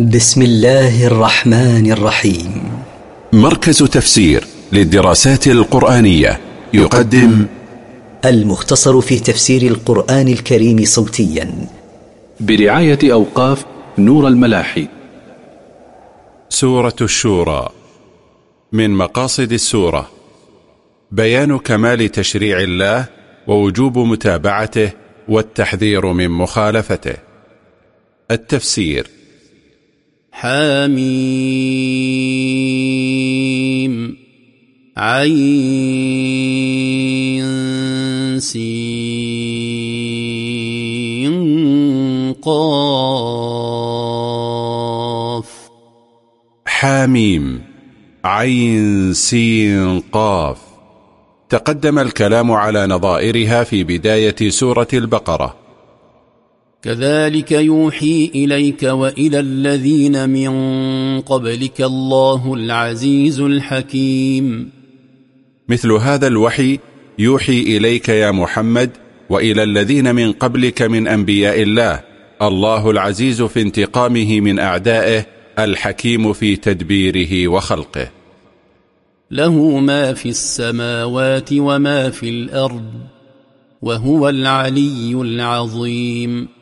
بسم الله الرحمن الرحيم. مركز تفسير للدراسات القرآنية يقدم المختصر في تفسير القرآن الكريم صوتيا. برعاية أوقاف نور الملاحي. سورة الشورى. من مقاصد السورة بيان كمال تشريع الله ووجوب متابعته والتحذير من مخالفته. التفسير حميم. عين سين قاف. حاميم عين سين قاف. تقدم الكلام على نظائرها في بداية سورة البقرة. كذلك يوحي إليك وإلى الذين من قبلك الله العزيز الحكيم. مثل هذا الوحي يوحي إليك يا محمد وإلى الذين من قبلك من أنبياء الله. الله العزيز في انتقامه من أعدائه الحكيم في تدبيره وخلقه. له ما في السماوات وما في الأرض وهو العلي العظيم.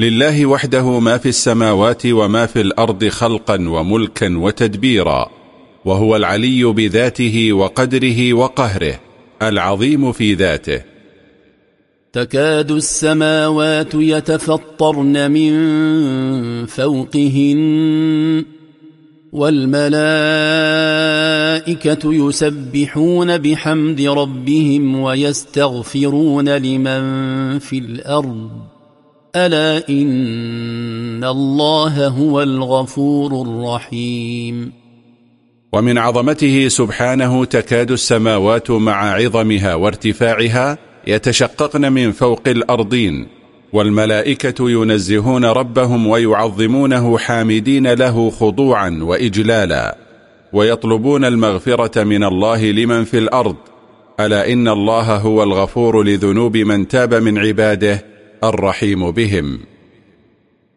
لله وحده ما في السماوات وما في الأرض خلقا وملكا وتدبيرا وهو العلي بذاته وقدره وقهره العظيم في ذاته. تكاد السماوات يتفطرن من فوقهن والملائكة يسبحون بحمد ربهم ويستغفرون لمن في الأرض. ألا إن الله هو الغفور الرحيم. ومن عظمته سبحانه تكاد السماوات مع عظمها وارتفاعها يتشققن من فوق الأرضين والملائكة ينزهون ربهم ويعظمونه حامدين له خضوعا وإجلالا ويطلبون المغفرة من الله لمن في الأرض. ألا إن الله هو الغفور لذنوب من تاب من عباده الرحيم بهم.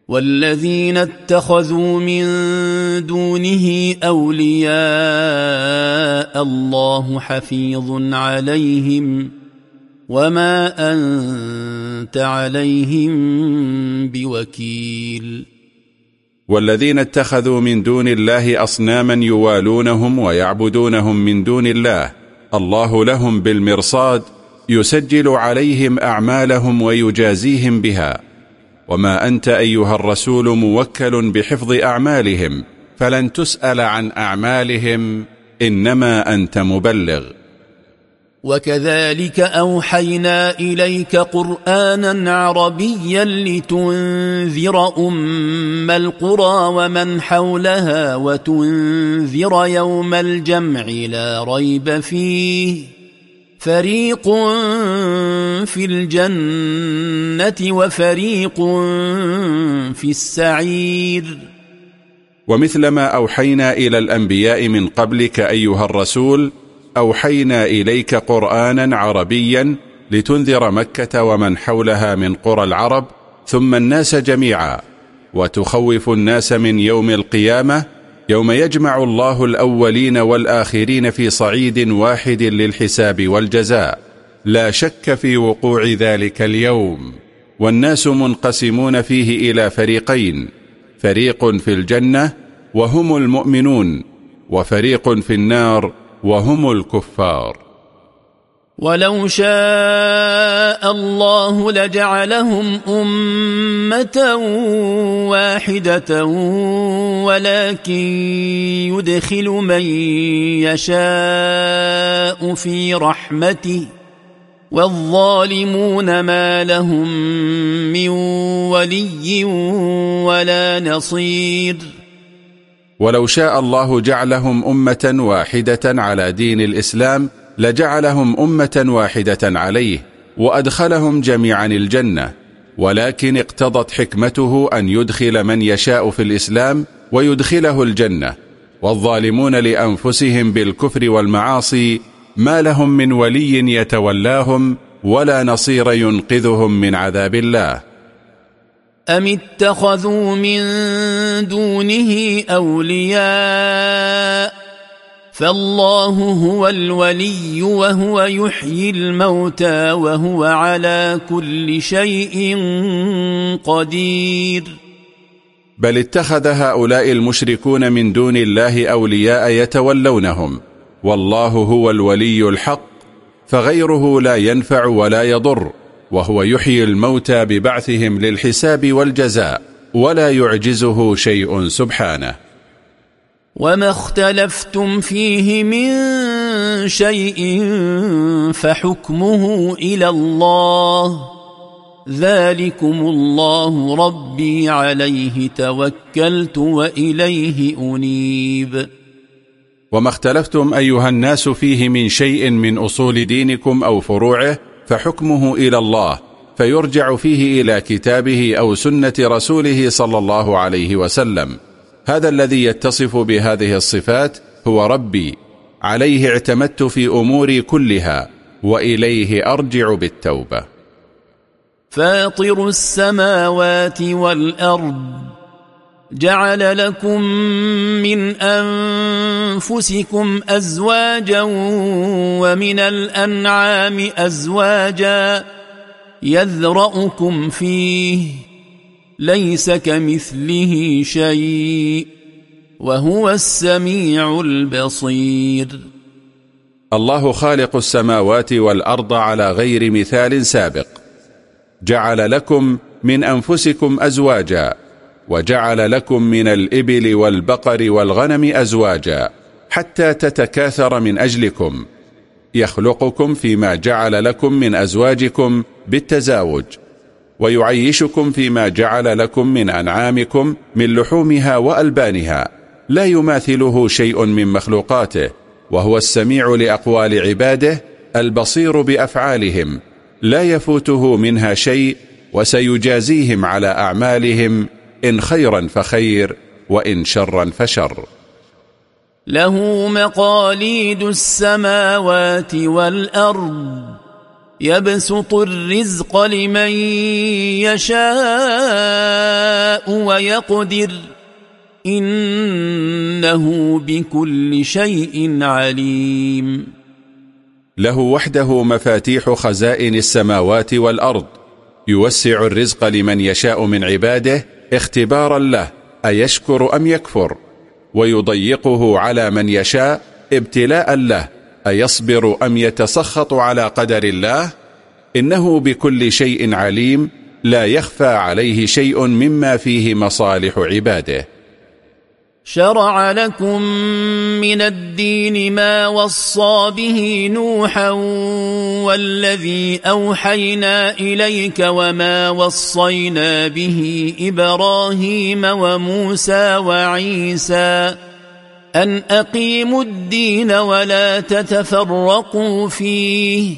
والذين اتخذوا من دونه أولياء الله حفيظ عليهم وما أنت عليهم بوكيل. والذين اتخذوا من دون الله أصناما يوالونهم ويعبدونهم من دون الله. الله لهم بالمرصاد يسجل عليهم أعمالهم ويجازيهم بها. وما أنت أيها الرسول موكل بحفظ أعمالهم فلن تسأل عن أعمالهم إنما أنت مبلغ. وكذلك أوحينا إليك قرآنا عربيا لتنذر أم القرى ومن حولها وتنذر يوم الجمع لا ريب فيه. فريق في الجنة وفريق في السعير ومثل ما أوحينا إلى الأنبياء من قبلك أيها الرسول أوحينا إليك قرآنا عربيا لتنذر مكة ومن حولها من قرى العرب ثم الناس جميعا وتخوف الناس من يوم القيامة يوم يجمع الله الأولين والآخرين في صعيد واحد للحساب والجزاء. لا شك في وقوع ذلك اليوم. والناس منقسمون فيه إلى فريقين. فريق في الجنة وهم المؤمنون وفريق في النار وهم الكفار. ولو شاء الله لجعلهم أمة واحدة ولكن يدخل من يشاء في رحمته والظالمون ما لهم من ولي ولا نصير ولو شاء الله جعلهم أمة واحدة على دين الإسلام لجعلهم أمة واحدة عليه وأدخلهم جميعا الجنة ولكن اقتضت حكمته أن يدخل من يشاء في الإسلام ويدخله الجنة. والظالمون لأنفسهم بالكفر والمعاصي ما لهم من ولي يتولاهم ولا نصير ينقذهم من عذاب الله. أم اتخذوا من دونه أولياء؟ فالله هو الولي وهو يحيي الموتى وهو على كل شيء قدير. بل اتخذ هؤلاء المشركون من دون الله أولياء يتولونهم. والله هو الولي الحق فغيره لا ينفع ولا يضر وهو يحيي الموتى ببعثهم للحساب والجزاء ولا يعجزه شيء سبحانه. وما اختلفتم فيه من شيء فحكمه إلى الله ذلكم الله ربي عليه توكلت وإليه أنيب وما اختلفتم أيها الناس فيه من شيء من أصول دينكم أو فروعه فحكمه إلى الله فيرجع فيه إلى كتابه أو سنة رسوله صلى الله عليه وسلم هذا الذي يتصف بهذه الصفات هو ربي عليه اعتمدت في أموري كلها وإليه أرجع بالتوبة. فاطر السماوات والأرض جعل لكم من أنفسكم أزواجا ومن الأنعام أزواجا يذرأكم فيه. ليس كمثله شيء وهو السميع البصير. الله خالق السماوات والأرض على غير مثال سابق. جعل لكم من أنفسكم أزواجا وجعل لكم من الإبل والبقر والغنم أزواجا حتى تتكاثر من أجلكم. يخلقكم فيما جعل لكم من أزواجكم بالتزاوج. ويعيشكم فيما جعل لكم من أنعامكم من لحومها وألبانها. لا يماثله شيء من مخلوقاته وهو السميع لأقوال عباده البصير بأفعالهم. لا يفوته منها شيء وسيجازيهم على أعمالهم إن خيرا فخير وإن شرا فشر. له مقاليد السماوات والأرض. يبسط الرزق لمن يشاء ويقدر. إنه بكل شيء عليم. له وحده مفاتيح خزائن السماوات والأرض. يوسع الرزق لمن يشاء من عباده اختبارا له أيشكر أم يكفر؟ ويضيقه على من يشاء ابتلاء له أيصبر أم يتسخط على قدر الله؟ إنه بكل شيء عليم لا يخفى عليه شيء مما فيه مصالح عباده. شرع لكم من الدين ما وصى به نوحا والذي أوحينا إليك وما وصينا به إبراهيم وموسى وعيسى. أن أقيموا الدين ولا تتفرقوا فيه.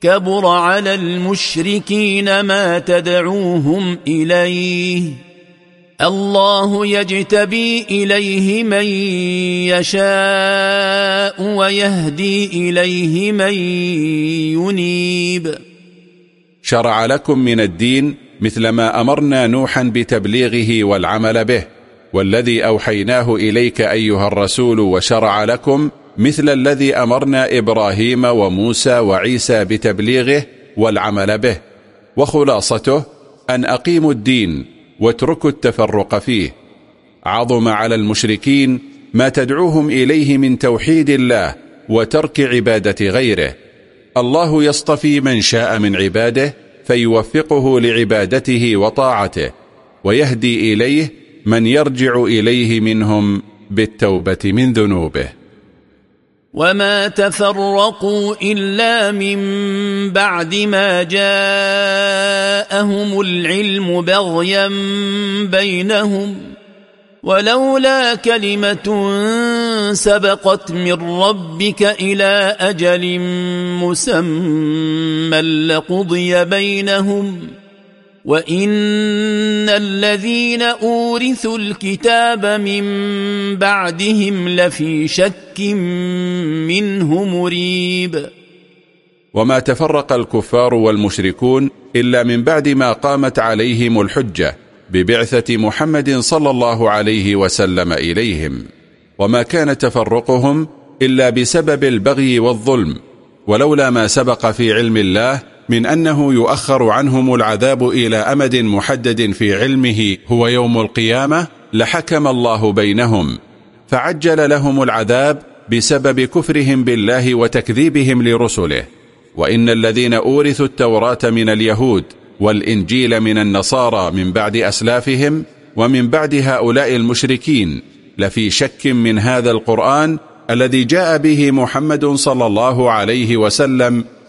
كبر على المشركين ما تدعوهم إليه. الله يجتبي إليه من يشاء ويهدي إليه من ينيب. شرع لكم من الدين مثل ما أمرنا نوحا بتبليغه والعمل به. والذي أوحيناه إليك أيها الرسول وشرع لكم مثل الذي أمرنا إبراهيم وموسى وعيسى بتبليغه والعمل به وخلاصته أن أقيموا الدين واتركوا التفرق فيه. عظم على المشركين ما تدعوهم إليه من توحيد الله وترك عبادة غيره. الله يصطفي من شاء من عباده فيوفقه لعبادته وطاعته ويهدي إليه من يرجع إليه منهم بالتوبة من ذنوبه. وما تفرقوا إلا من بعد ما جاءهم العلم بغيا بينهم ولولا كلمة سبقت من ربك إلى أجل مسمى لقضي بينهم وان الذين اورثوا الكتاب من بعدهم لفي شك منه مريب. وما تفرق الكفار والمشركون إلا من بعد ما قامت عليهم الحجة ببعثة محمد صلى الله عليه وسلم إليهم. وما كان تفرقهم إلا بسبب البغي والظلم. ولولا ما سبق في علم الله من أنه يؤخر عنهم العذاب إلى أمد محدد في علمه هو يوم القيامة لحكم الله بينهم. فعجل لهم العذاب بسبب كفرهم بالله وتكذيبهم لرسله. وإن الذين أورثوا التوراة من اليهود والإنجيل من النصارى من بعد أسلافهم ومن بعد هؤلاء المشركين لفي شك من هذا القرآن الذي جاء به محمد صلى الله عليه وسلم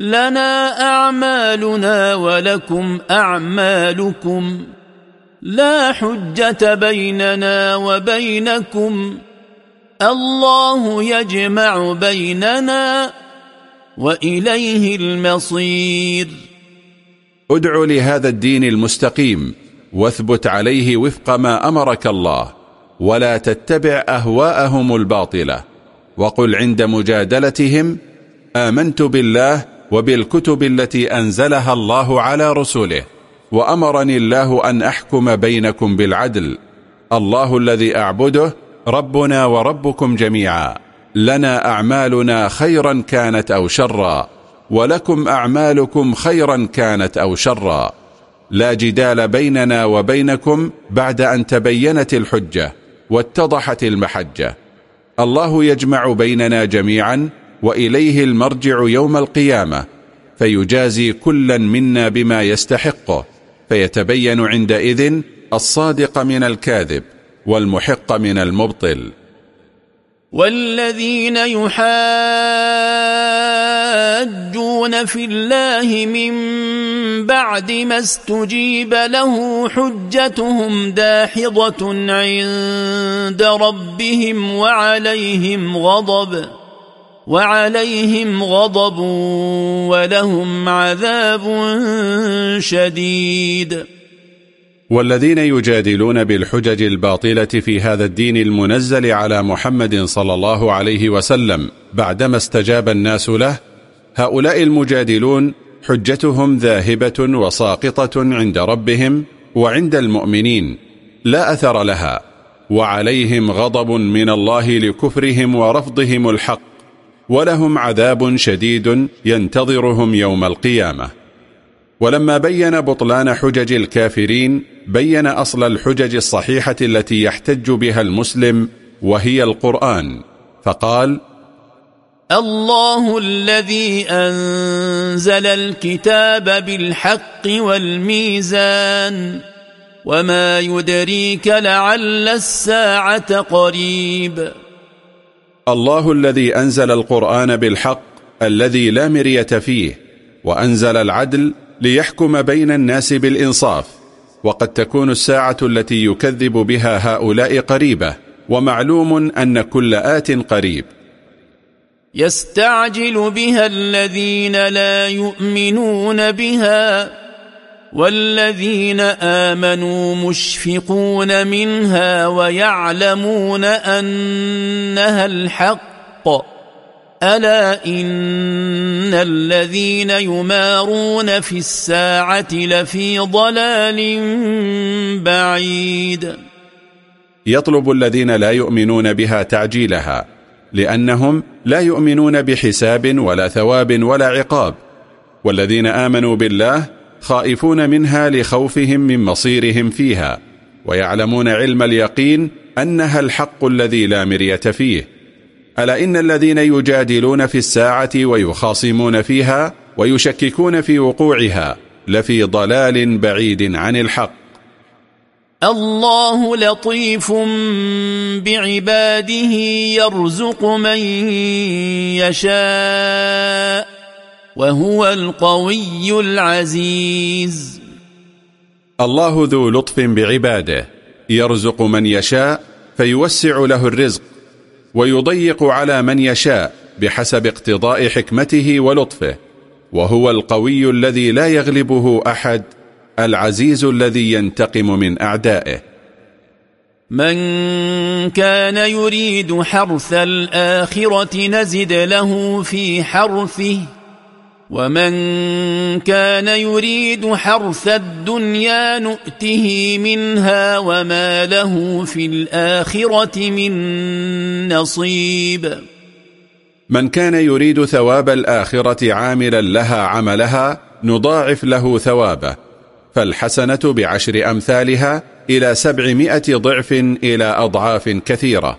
لنا أعمالنا ولكم أعمالكم. لا حجة بيننا وبينكم. الله يجمع بيننا وإليه المصير. ادع لهذا الدين المستقيم واثبت عليه وفق ما أمرك الله ولا تتبع أهواءهم الباطلة. وقل عند مجادلتهم آمنت بالله وبالكتب التي أنزلها الله على رسله وأمرني الله أن أحكم بينكم بالعدل. الله الذي أعبده ربنا وربكم جميعا. لنا أعمالنا خيرا كانت أو شرا. ولكم أعمالكم خيرا كانت أو شرا. لا جدال بيننا وبينكم بعد أن تبينت الحجة واتضحت المحجة. الله يجمع بيننا جميعا وإليه المرجع يوم القيامة فيجازي كلا منا بما يستحقه فيتبين عندئذ الصادق من الكاذب والمحق من المبطل. والذين يحاجون في الله من بعد ما استجيب له حجتهم داحضة عند ربهم وعليهم غضب. وعليهم غضب ولهم عذاب شديد. والذين يجادلون بالحجج الباطلة في هذا الدين المنزل على محمد صلى الله عليه وسلم بعدما استجاب الناس له هؤلاء المجادلون حجتهم ذاهبة وساقطة عند ربهم وعند المؤمنين لا أثر لها وعليهم غضب من الله لكفرهم ورفضهم الحق. ولهم عذاب شديد ينتظرهم يوم القيامة. ولما بين بطلان حجج الكافرين بين أصل الحجج الصحيحة التي يحتج بها المسلم وهي القرآن. فقال الله الذي أنزل الكتاب بالحق والميزان وما يدريك لعل الساعة قريب. الله الذي أنزل القرآن بالحق الذي لا مرية فيه وأنزل العدل ليحكم بين الناس بالإنصاف وقد تكون الساعة التي يكذب بها هؤلاء قريبة ومعلوم أن كل آت قريب. يستعجل بها الذين لا يؤمنون بها. والذين آمنوا مشفقون منها ويعلمون أنها الحق ألا إن الذين يمارون في الساعة لفي ضلال بعيد يطلب الذين لا يؤمنون بها تعجيلها لأنهم لا يؤمنون بحساب ولا ثواب ولا عقاب والذين آمنوا بالله خائفون منها لخوفهم من مصيرهم فيها ويعلمون علم اليقين أنها الحق الذي لا مرية فيه. ألا إن الذين يجادلون في الساعة ويخاصمون فيها ويشككون في وقوعها لفي ضلال بعيد عن الحق. الله لطيف بعباده يرزق من يشاء. وهو القوي العزيز. الله ذو لطف بعباده. يرزق من يشاء فيوسع له الرزق ويضيق على من يشاء بحسب اقتضاء حكمته ولطفه. وهو القوي الذي لا يغلبه أحد العزيز الذي ينتقم من أعدائه. من كان يريد حرث الآخرة نزد له في حرثه ومن كان يريد حرث الدنيا نؤته منها وما له في الآخرة من نصيب من كان يريد ثواب الآخرة عاملا لها عملها نضاعف له ثوابه. فالحسنة بعشر أمثالها إلى سبعمائة ضعف إلى أضعاف كثيرة.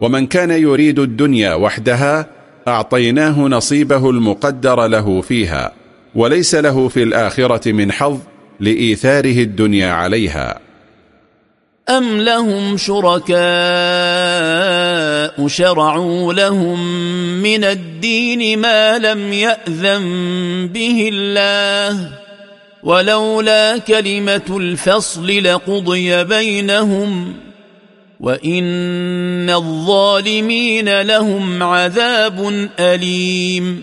ومن كان يريد الدنيا وحدها أعطيناه نصيبه المقدر له فيها وليس له في الآخرة من حظ لإيثاره الدنيا عليها. أم لهم شركاء شرعوا لهم من الدين ما لم يأذن به الله ولولا كلمة الفصل لقضي بينهم وإن الظالمين لهم عذاب أليم.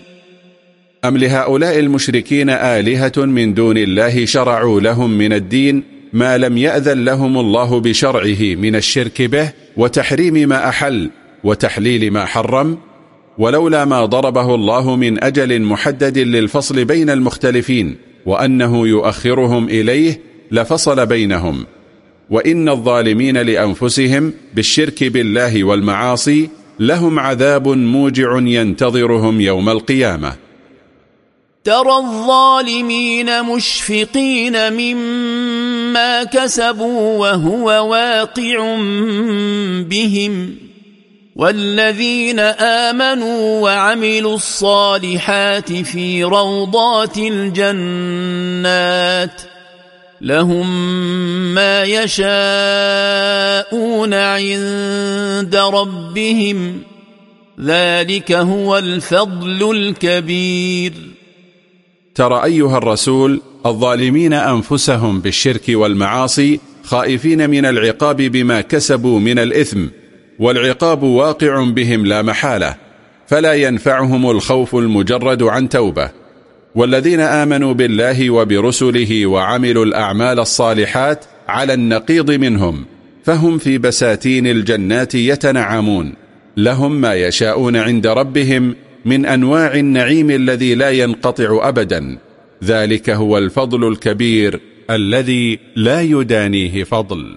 أم لهؤلاء المشركين آلهة من دون الله شرعوا لهم من الدين ما لم يأذن لهم الله بشرعه من الشرك به وتحريم ما أحل وتحليل ما حرم. ولولا ما ضربه الله من أجل محدد للفصل بين المختلفين وأنه يؤخرهم إليه لفصل بينهم. وإن الظالمين لأنفسهم بالشرك بالله والمعاصي لهم عذاب موجع ينتظرهم يوم القيامة. ترى الظالمين مشفقين مما كسبوا وهو واقع بهم. والذين آمنوا وعملوا الصالحات في روضات الجنات لهم ما يشاءون عند ربهم. ذلك هو الفضل الكبير. ترى أيها الرسول الظالمين أنفسهم بالشرك والمعاصي خائفين من العقاب بما كسبوا من الإثم والعقاب واقع بهم لا محالة فلا ينفعهم الخوف المجرد عن توبة. والذين آمنوا بالله وبرسله وعملوا الأعمال الصالحات على النقيض منهم فهم في بساتين الجنات يتنعمون. لهم ما يشاءون عند ربهم من أنواع النعيم الذي لا ينقطع أبدا. ذلك هو الفضل الكبير الذي لا يدانيه فضل.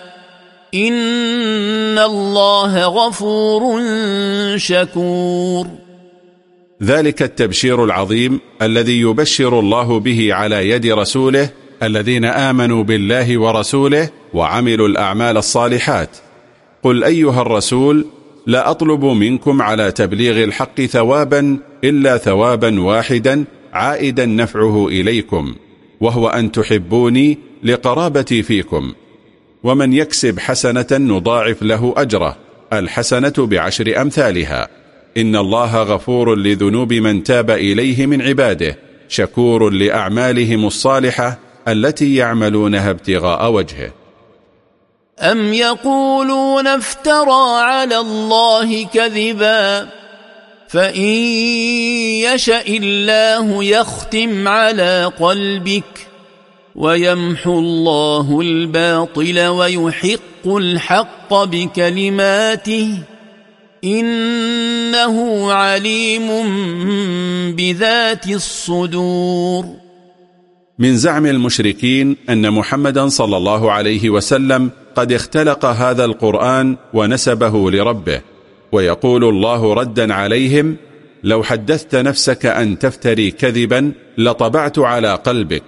إن الله غفور شكور. ذلك التبشير العظيم الذي يبشر الله به على يد رسوله الذين آمنوا بالله ورسوله وعملوا الأعمال الصالحات. قل أيها الرسول لا أطلب منكم على تبليغ الحق ثوابا إلا ثوابا واحدا عائدا نفعه إليكم وهو أن تحبوني لقرابتي فيكم. ومن يكسب حسنة نضاعف له أجره الحسنة بعشر أمثالها. إن الله غفور لذنوب من تاب إليه من عباده شكور لأعمالهم الصالحة التي يعملونها ابتغاء وجهه. أم يقولون افترى على الله كذبا؟ فإن يشأ الله يختم على قلبك ويمحو الله الباطل ويحق الحق بكلماته إنه عليم بذات الصدور. من زعم المشركين أن محمدا صلى الله عليه وسلم قد اختلق هذا القرآن ونسبه لربه ويقول الله ردا عليهم لو حدثت نفسك أن تفتري كذبا لطبعت على قلبك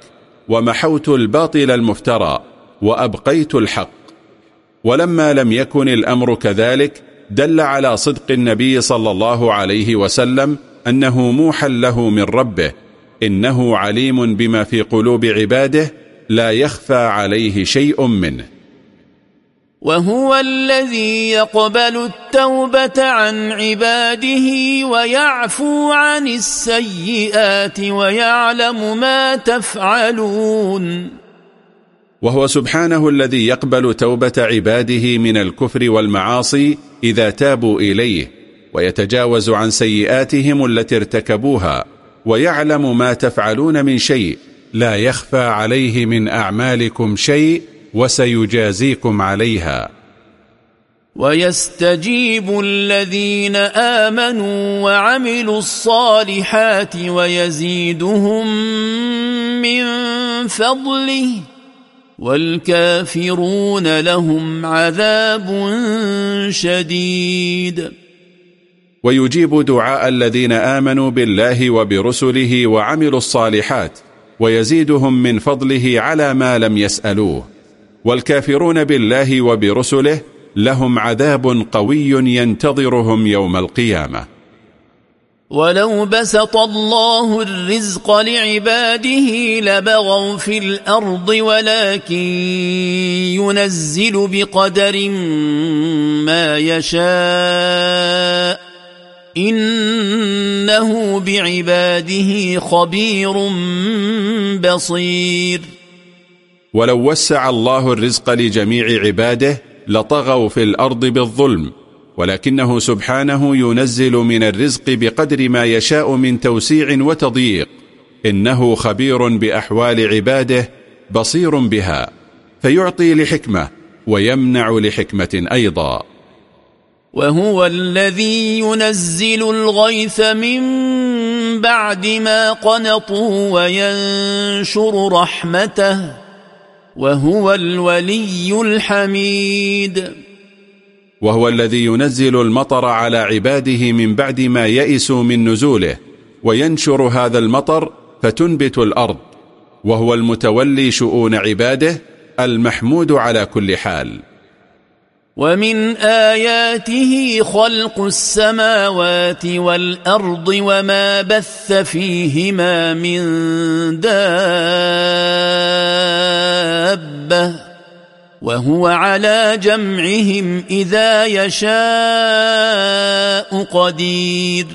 ومحوت الباطل المفترى وأبقيت الحق. ولما لم يكن الأمر كذلك دل على صدق النبي صلى الله عليه وسلم أنه موحى له من ربه إنه عليم بما في قلوب عباده لا يخفى عليه شيء منه. وهو الذي يقبل التوبة عن عباده ويعفو عن السيئات ويعلم ما تفعلون. وهو سبحانه الذي يقبل توبة عباده من الكفر والمعاصي إذا تابوا إليه ويتجاوز عن سيئاتهم التي ارتكبوها ويعلم ما تفعلون من شيء لا يخفى عليه من أعمالكم شيء وسيجازيكم عليها. ويستجيب الذين آمنوا وعملوا الصالحات ويزيدهم من فضله والكافرون لهم عذاب شديد. ويجيب دعاء الذين آمنوا بالله وبرسله وعملوا الصالحات ويزيدهم من فضله على ما لم يسألوه. والكافرون بالله وبرسله لهم عذاب قوي ينتظرهم يوم القيامة. ولو بسط الله الرزق لعباده لبغوا في الأرض ولكن ينزل بقدر ما يشاء إنه بعباده خبير بصير. ولو وسع الله الرزق لجميع عباده لطغوا في الأرض بالظلم ولكنه سبحانه ينزل من الرزق بقدر ما يشاء من توسيع وتضييق. إنه خبير بأحوال عباده بصير بها فيعطي لحكمة ويمنع لحكمة أيضا. وهو الذي ينزل الغيث من بعد ما قنطوا وينشر رحمته. وهو الولي الحميد. وهو الذي ينزل المطر على عباده من بعد ما يئسوا من نزوله وينشر هذا المطر فتنبت الأرض وهو المتولي شؤون عباده المحمود على كل حال. ومن آياته خلق السماوات والأرض وما بث فيهما من دابة وهو على جمعهم إذا يشاء قدير.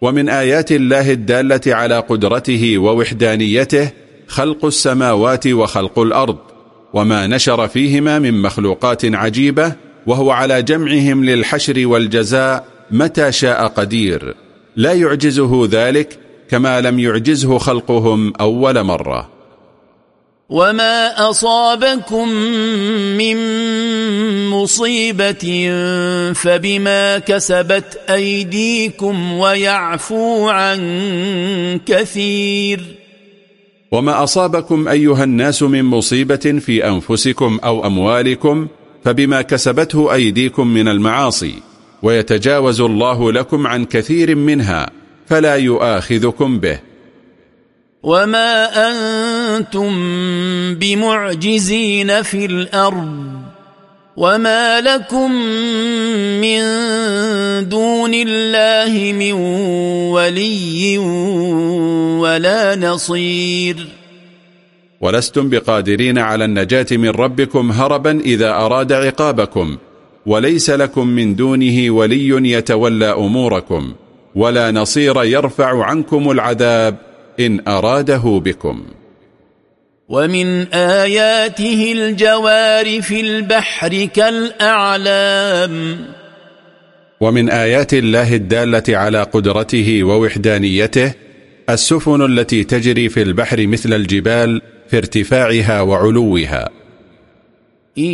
ومن آيات الله الدالة على قدرته ووحدانيته خلق السماوات وخلق الأرض. وما نشر فيهما من مخلوقات عجيبة وهو على جمعهم للحشر والجزاء متى شاء قدير. لا يعجزه ذلك كما لم يعجزه خلقهم أول مرة. وما أصابكم من مصيبة فبما كسبت أيديكم ويعفو عن كثير. وما أصابكم أيها الناس من مصيبة في أنفسكم أو أموالكم فبما كسبته أيديكم من المعاصي ويتجاوز الله لكم عن كثير منها فلا يؤاخذكم به. وما أنتم بمعجزين في الأرض. وما لكم من دون الله من ولي ولا نصير ولستم بقادرين على النجاة من ربكم هربا إذا أراد عقابكم وليس لكم من دونه ولي يتولى أموركم ولا نصير يرفع عنكم العذاب إن أراده بكم. ومن آياته الجوار في البحر كالأعلام. ومن آيات الله الدالة على قدرته ووحدانيته السفن التي تجري في البحر مثل الجبال في ارتفاعها وعلوها. إن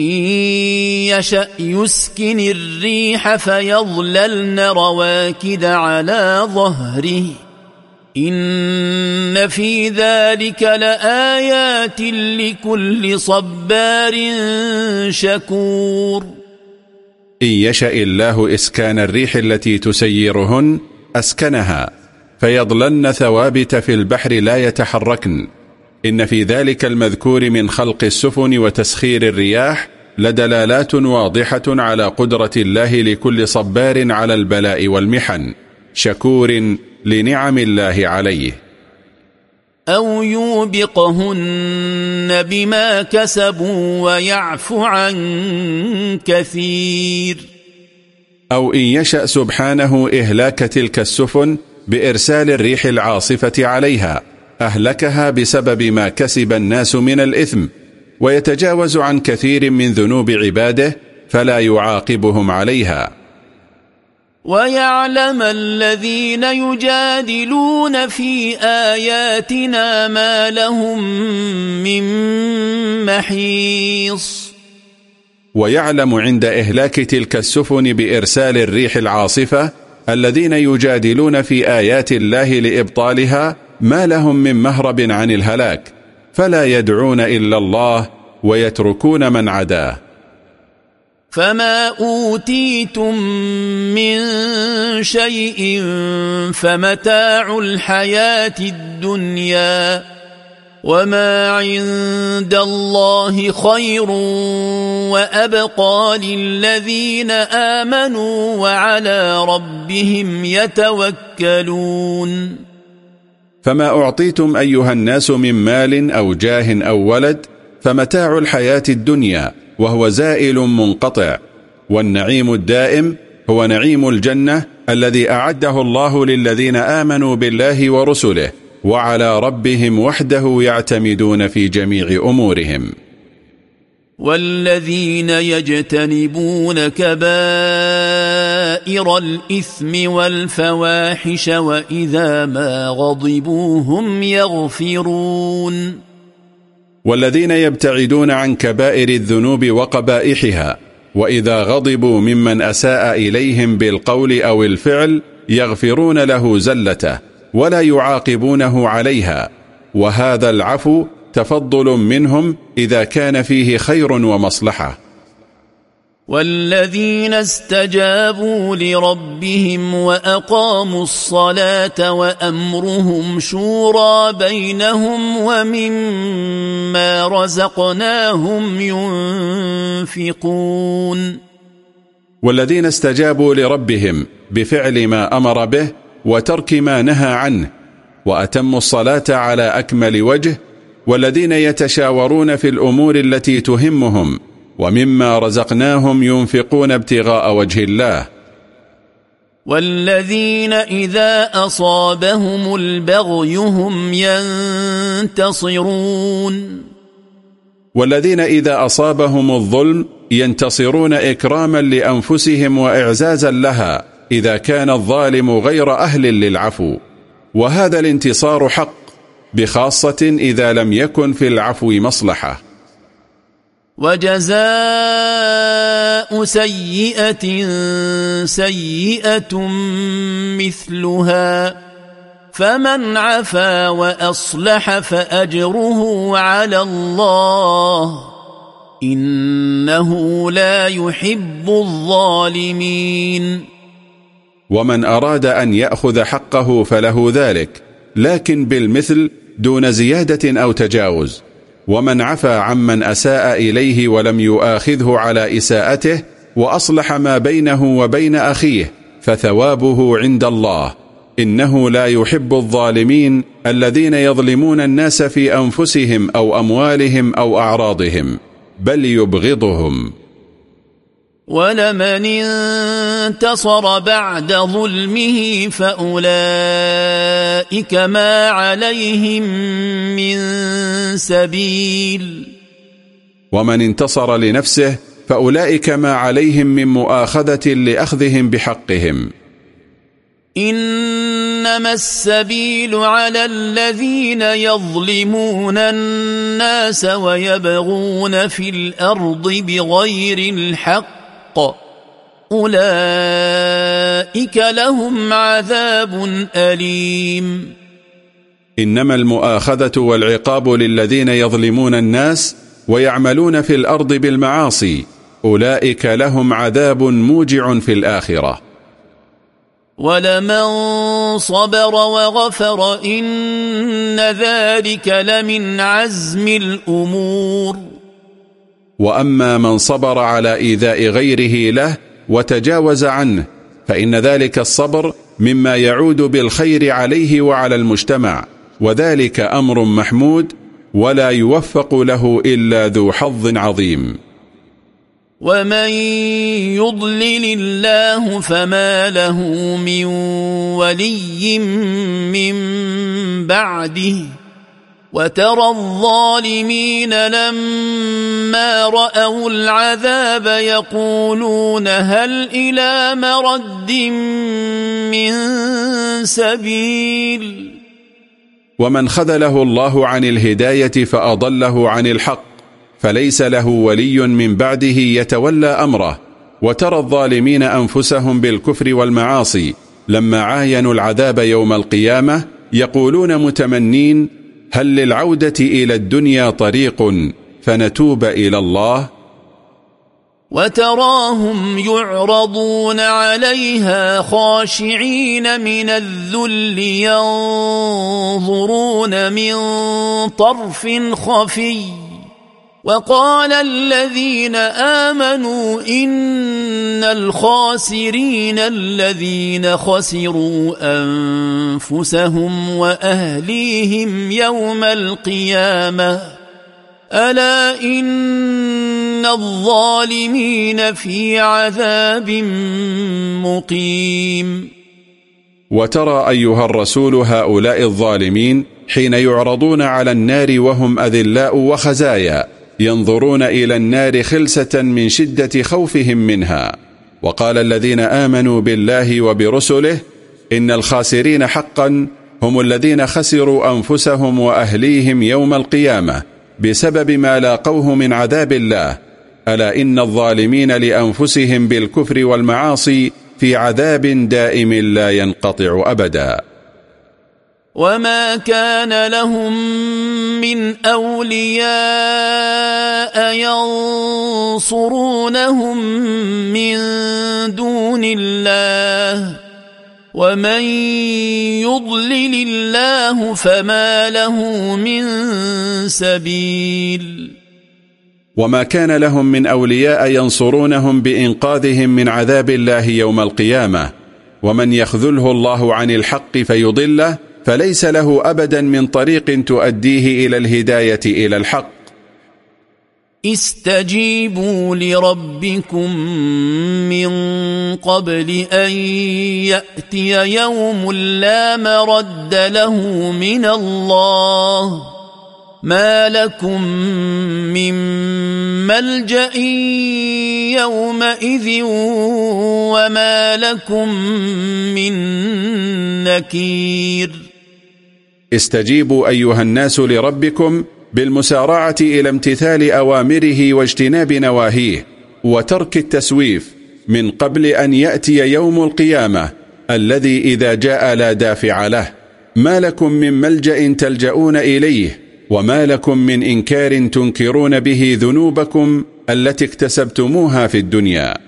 يشأ يسكن الريح فيظللن رواكد على ظهره. إن في ذلك لآيات لكل صبار شكور. إن يشأ الله إسكان الريح التي تسيرهن أسكنها فيضلن ثوابت في البحر لا يتحركن. إن في ذلك المذكور من خلق السفن وتسخير الرياح لدلالات واضحة على قدرة الله لكل صبار على البلاء والمحن. شكور لنعم الله عليه. أو يوبقهن بما كسبوا ويعفو عن كثير. أو إن يشأ سبحانه إهلاك تلك السفن بإرسال الريح العاصفة عليها أهلكها بسبب ما كسب الناس من الإثم ويتجاوز عن كثير من ذنوب عباده فلا يعاقبهم عليها. ويعلم الذين يجادلون في آياتنا ما لهم من محيص. ويعلم عند إهلاك تلك السفن بإرسال الريح العاصفة الذين يجادلون في آيات الله لإبطالها ما لهم من مهرب عن الهلاك فلا يدعون إلا الله ويتركون من عداه. فما أوتيتم من شيء فمتاع الحياة الدنيا وما عند الله خير وأبقى للذين آمنوا وعلى ربهم يتوكلون فما أعطيتم أيها الناس من مال أو جاه أو ولد فمتاع الحياة الدنيا وهو زائل منقطع والنعيم الدائم هو نعيم الجنة الذي أعده الله للذين آمنوا بالله ورسله وعلى ربهم وحده يعتمدون في جميع أمورهم. والذين يجتنبون كبائر الإثم والفواحش وإذا ما غضبوا هم يغفرون. والذين يبتعدون عن كبائر الذنوب وقبائحها وإذا غضبوا ممن أساء إليهم بالقول أو الفعل يغفرون له زلته ولا يعاقبونه عليها. وهذا العفو تفضل منهم إذا كان فيه خير ومصلحة. والذين استجابوا لربهم وأقاموا الصلاة وأمرهم شورى بينهم ومما رزقناهم ينفقون. والذين استجابوا لربهم بفعل ما أمر به وترك ما نهى عنه وأتموا الصلاة على أكمل وجه والذين يتشاورون في الأمور التي تهمهم ومما رزقناهم ينفقون ابتغاء وجه الله. والذين إذا أصابهم البغي هم ينتصرون. والذين إذا أصابهم الظلم ينتصرون إكراما لأنفسهم وإعزازا لها إذا كان الظالم غير أهل للعفو. وهذا الانتصار حق بخاصة إذا لم يكن في العفو مصلحة. وجزاء سيئة سيئة مثلها فمن عفا وأصلح فأجره على الله إنه لا يحب الظالمين. ومن أراد أن يأخذ حقه فله ذلك لكن بالمثل دون زيادة أو تجاوز. ومن عفى عمن أساء إليه ولم يؤاخذه على إساءته وأصلح ما بينه وبين أخيه فثوابه عند الله. إنه لا يحب الظالمين الذين يظلمون الناس في أنفسهم أو أموالهم أو أعراضهم بل يبغضهم. ولمن انتصر بعد ظلمه فأولئك ما عليهم من سبيل. ومن انتصر لنفسه فأولئك ما عليهم من مؤاخذة لأخذهم بحقهم. إنما السبيل على الذين يظلمون الناس ويبغون في الأرض بغير الحق أولئك لهم عذاب أليم. إنما المؤاخذة والعقاب للذين يظلمون الناس ويعملون في الأرض بالمعاصي أولئك لهم عذاب موجع في الآخرة. ولمن صبر وغفر إن ذلك لمن عزم الأمور. وأما من صبر على إيذاء غيره له وتجاوز عنه فإن ذلك الصبر مما يعود بالخير عليه وعلى المجتمع وذلك أمر محمود ولا يوفق له إلا ذو حظ عظيم. ومن يضلل الله فما له من ولي من بعده وترى الظالمين لما رأوا العذاب يقولون هل إلى مرد من سبيل؟ ومن خذله الله عن الهداية فأضله عن الحق فليس له ولي من بعده يتولى أمره. وترى الظالمين أنفسهم بالكفر والمعاصي لما عاينوا العذاب يوم القيامة يقولون متمنين هل للعودة إلى الدنيا طريق فنتوب إلى الله؟ وتراهم يعرضون عليها خاشعين من الذل ينظرون من طرف خفي. وقال الذين آمنوا إن الخاسرين الذين خسروا أنفسهم وأهليهم يوم القيامة. ألا إن الظالمين في عذاب مقيم. وترى أيها الرسول هؤلاء الظالمين حين يعرضون على النار وهم أذلاء وخزايا. ينظرون إلى النار خلسة من شدة خوفهم منها. وقال الذين آمنوا بالله وبرسله إن الخاسرين حقا هم الذين خسروا أنفسهم وأهليهم يوم القيامة بسبب ما لاقوه من عذاب الله. ألا إن الظالمين لأنفسهم بالكفر والمعاصي في عذاب دائم لا ينقطع أبدا. وما كان لهم من أولياء ينصرونهم من دون الله ومن يضلل الله فما له من سبيل وما كان لهم من أولياء ينصرونهم بإنقاذهم من عذاب الله يوم القيامة ومن يخذله الله عن الحق فيضله فليس له أبدا من طريق تؤديه إلى الهداية إلى الحق. استجيبوا لربكم من قبل أن يأتي يوم لا مرد له من الله. ما لكم من ملجأ يومئذ وما لكم من نكير. استجيبوا أيها الناس لربكم بالمسارعة إلى امتثال أوامره واجتناب نواهيه وترك التسويف من قبل أن يأتي يوم القيامة الذي إذا جاء لا دافع له. ما لكم من ملجأ تلجؤون إليه وما لكم من إنكار تنكرون به ذنوبكم التي اكتسبتموها في الدنيا.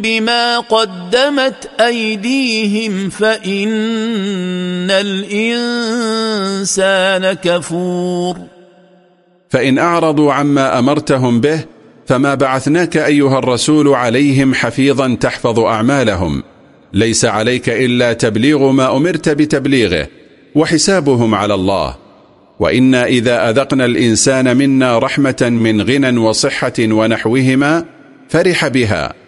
بما قدمت أيديهم فإن الإنسان كفور. فإن أعرضوا عما أمرتهم به فما بعثناك أيها الرسول عليهم حفيظا تحفظ أعمالهم. ليس عليك إلا تبليغ ما أمرت بتبليغه وحسابهم على الله. وإنا إذا أذقنا الإنسان منا رحمة من غنى وصحة ونحوهما فرح بها.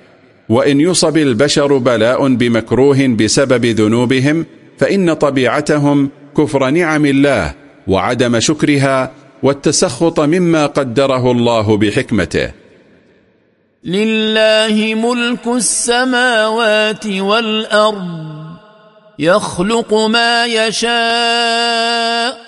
وإن يصب البشر بلاء بمكروه بسبب ذنوبهم فإن طبيعتهم كفر نعم الله وعدم شكرها والتسخط مما قدره الله بحكمته. لله ملك السماوات والأرض يخلق ما يشاء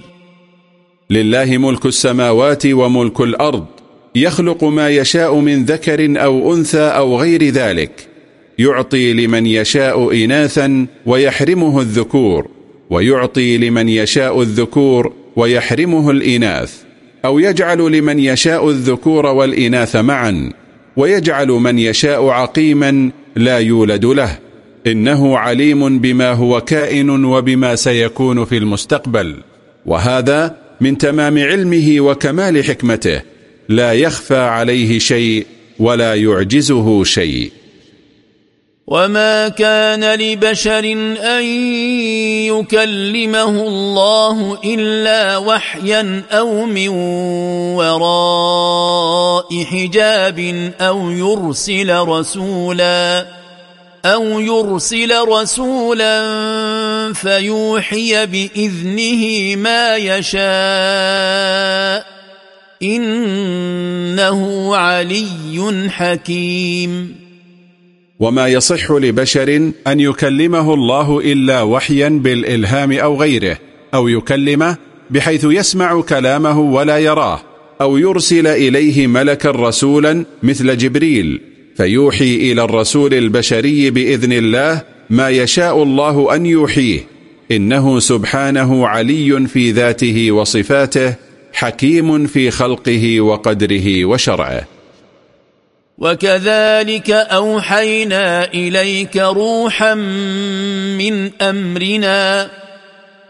لله ملك السماوات وملك الأرض يخلق ما يشاء من ذكر أو أنثى أو غير ذلك يعطي لمن يشاء إناثا ويحرمه الذكور ويعطي لمن يشاء الذكور ويحرمه الإناث أو يجعل لمن يشاء الذكور والإناث معا ويجعل من يشاء عقيما لا يولد له إنه عليم بما هو كائن وبما سيكون في المستقبل وهذا من تمام علمه وكمال حكمته لا يخفى عليه شيء ولا يعجزه شيء. وما كان لبشر أن يكلمه الله إلا وحيا أو من وراء حجاب أو يرسل رسولا أو يرسل رسولا فيوحي بإذنه ما يشاء إنه علي حكيم وما يصح لبشر أن يكلمه الله إلا وحيا بالإلهام أو غيره أو يكلمه بحيث يسمع كلامه ولا يراه أو يرسل إليه ملكا رسولا مثل جبريل. فيوحي إلى الرسول البشري بإذن الله ما يشاء الله أن يوحيه. إنه سبحانه علي في ذاته وصفاته حكيم في خلقه وقدره وشرعه. وكذلك أوحينا إليك روحا من أمرنا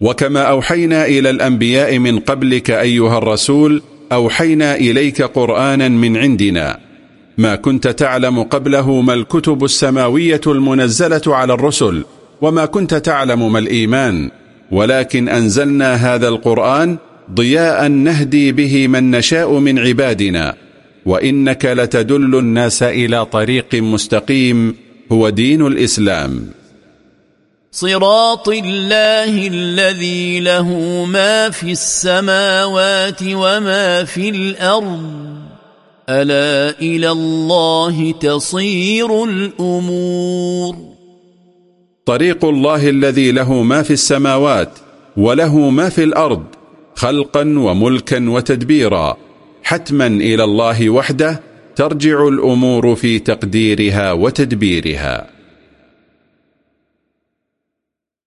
وكما أوحينا إلى الأنبياء من قبلك أيها الرسول أوحينا إليك قرآنا من عندنا. ما كنت تعلم قبله ما الكتب السماوية المنزلة على الرسل وما كنت تعلم ما الإيمان. ولكن أنزلنا هذا القرآن ضياء نهدي به من نشاء من عبادنا. وإنك لتدل الناس إلى طريق مستقيم هو دين الإسلام. صراط الله الذي له ما في السماوات وما في الأرض. ألا إلى الله تصير الأمور. طريق الله الذي له ما في السماوات وله ما في الأرض خلقا وملكا وتدبيرا. حتما إلى الله وحده ترجع الأمور في تقديرها وتدبيرها.